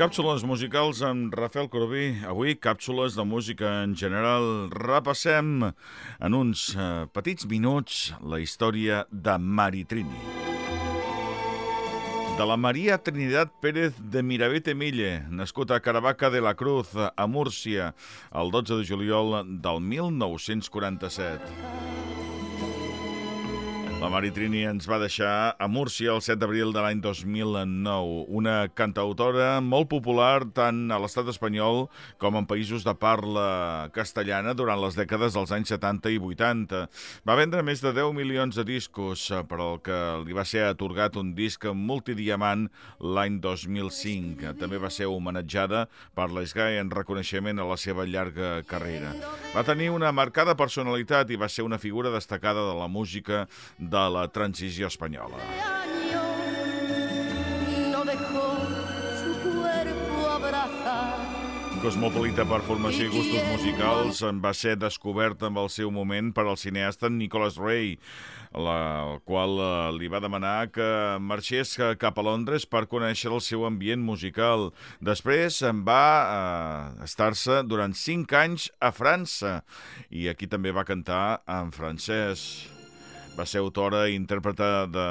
Càpsules musicals amb Rafael Corbí. Avui, càpsules de música en general. Repassem en uns eh, petits minuts la història de Maritrini. De la Maria Trinidad Pérez de Mirabete Mille, nascut a Caravaca de la Cruz, a Múrcia, el 12 de juliol del 1947. La Maritrini ens va deixar a Múrcia el 7 d'abril de l'any 2009, una cantautora molt popular tant a l'estat espanyol com en països de parla castellana durant les dècades dels anys 70 i 80. Va vendre més de 10 milions de discos, per al que li va ser atorgat un disc multidiamant l'any 2005. També va ser homenatjada per l'ESGAE en reconeixement a la seva llarga carrera. Va tenir una marcada personalitat i va ser una figura destacada de la música de la transició espanyola. Cosmopolita per formació i gustos musicals, en va ser descobert amb el seu moment per al cineasta Nicholas Ray, la, el qual eh, li va demanar que marxés cap a Londres per conèixer el seu ambient musical. Després en va eh, estar-se durant cinc anys a França i aquí també va cantar en francès. Va ser autora i intèrprete de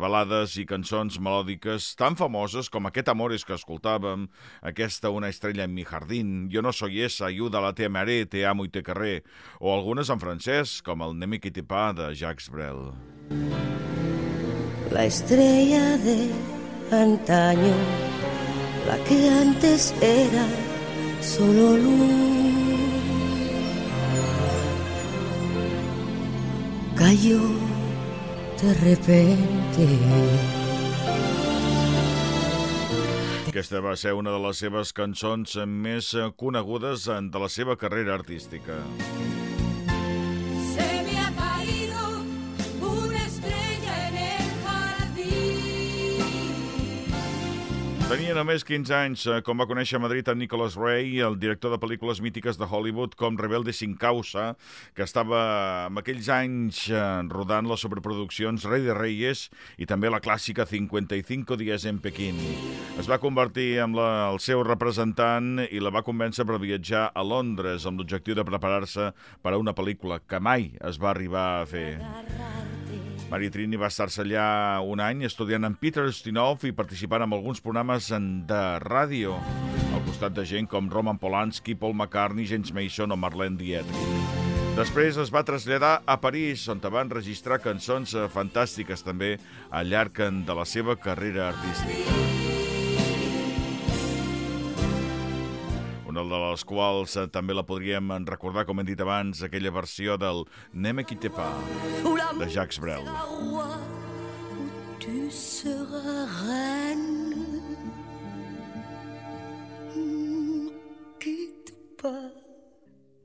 balades i cançons melòdiques tan famoses com aquest Amores que escoltàvem, aquesta Una estrella en mi jardín, Yo no soy esa, Ayuda la te amaré, Te amo y te querré, o algunes en francès com el Nemi pa de Jacques Brel. La estrella de antaño, la que antes era solo luz, cayó de repente. Aquesta va ser una de les seves cançons més conegudes de la seva carrera artística. Tenia només 15 anys eh, quan va conèixer a Madrid a Nicholas Ray, el director de pel·lícules mítiques de Hollywood com Rebelde sin causa, que estava en aquells anys eh, rodant les sobreproduccions Rey de Reyes i també la clàssica 55 dies en Pequín. Es va convertir en la, el seu representant i la va convèncer per viatjar a Londres amb l'objectiu de preparar-se per a una pel·lícula que mai es va arribar a fer. Maritrini va estar-se allà un any estudiant amb Peter Ustinov i participant en alguns programes de ràdio, al costat de gent com Roman Polanski, Paul McCartney, James Mason o Marlene Dietrich. Després es va traslladar a París, on va enregistrar cançons eh, fantàstiques també al llarg eh, de la seva carrera artística. De les quals eh, també la podríem recordar, com hem dit abans, aquella versió del Ne me quitte pas, de Jacques Brel. Tu seras reine.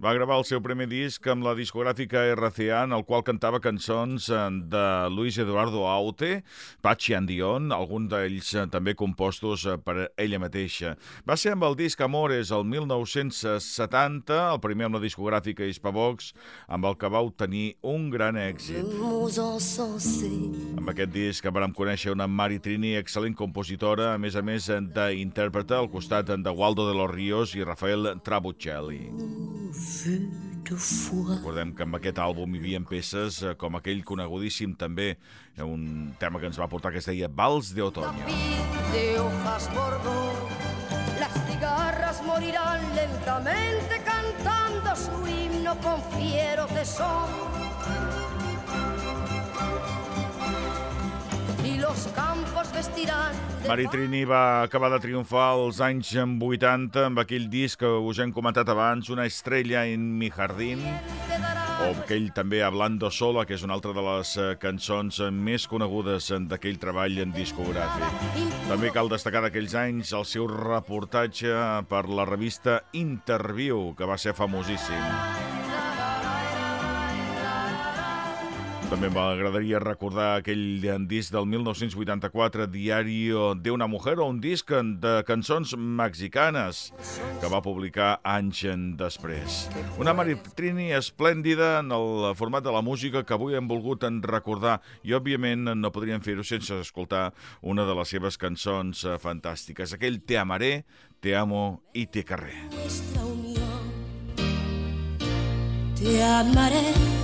Va gravar el seu primer disc amb la discogràfica RCA, en el qual cantava cançons eh, de Luis Eduardo Aute, Pachi Andion, alguns d'ells eh, també compostos eh, per ella mateixa. Va ser amb el disc Amores el 1970, el primer amb la discogràfica Hispavox, amb el que va obtenir un gran èxit. Amb aquest disc vam conèixer una Mari Trini, excel·lent compositora, a més a més d'intèrprete al costat de Waldo de los Ríos i Rafael Trabuccelli. Vu de foi. Recordem que amb aquest àlbum hi havia peces eh, com aquell conegudíssim també, eh, un tema que ens va portar que es deia Vals de Otoño. de hojas bordó. Las cigarras morirán lentamente cantando su himno con fiero tesón. Y los Mari Trini va acabar de triomfar als anys 80 amb aquell disc que us hem comentat abans, Una estrella en mi jardín, o aquell també Hablando sola, que és una altra de les eh, cançons eh, més conegudes eh, d'aquell treball en discogràfic. També cal destacar d'aquells anys el seu reportatge per la revista Interview, que va ser famosíssim. També m'agradaria recordar aquell disc del 1984, Diario de una mujer, o un disc de cançons mexicanes que va publicar anys després. Una Maritrini esplèndida en el format de la música que avui hem volgut en recordar i, òbviament, no podríem fer-ho sense escoltar una de les seves cançons eh, fantàstiques. Aquell Te amaré, Te amo i Te carré. Te amaré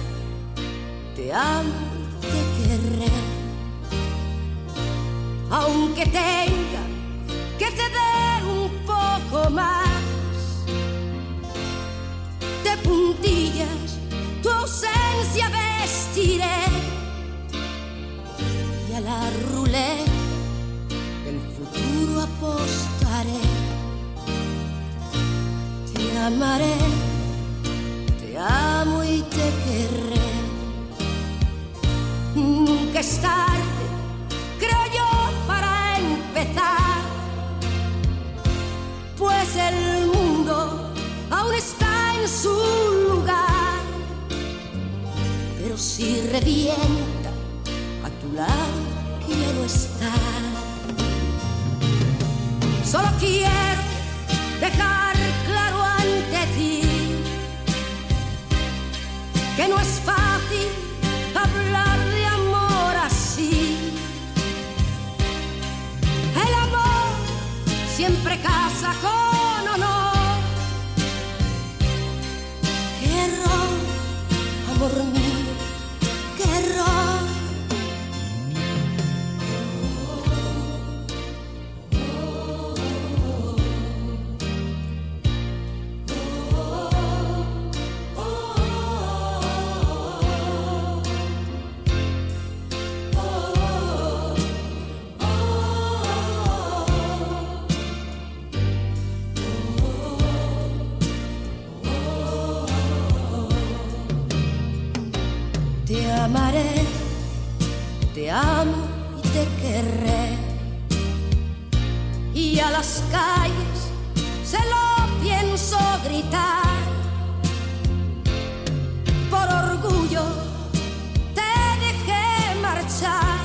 te amo, te querré. Aunque tenga que ceder un poco más, de puntillas tu ausencia vestiré y a la ruleta del futuro apostaré. Te amaré, en su lugar. Pero si revienta, a tu lado quiero estar. Solo quiero Te amaré, te amo y te querré. Y a las calles se lo pienso gritar. Por orgullo te dejé marchar.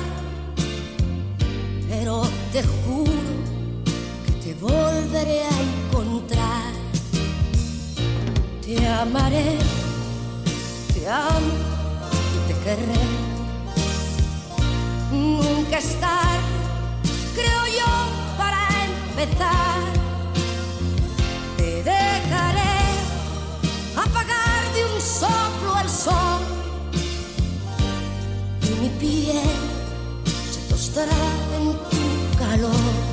Pero te juro que te volveré a encontrar. Te amaré, te amo Nunca es tarde, creo yo, para empezar. Te dejaré apagar de un soplo el sol y mi piel se tostará en tu calor.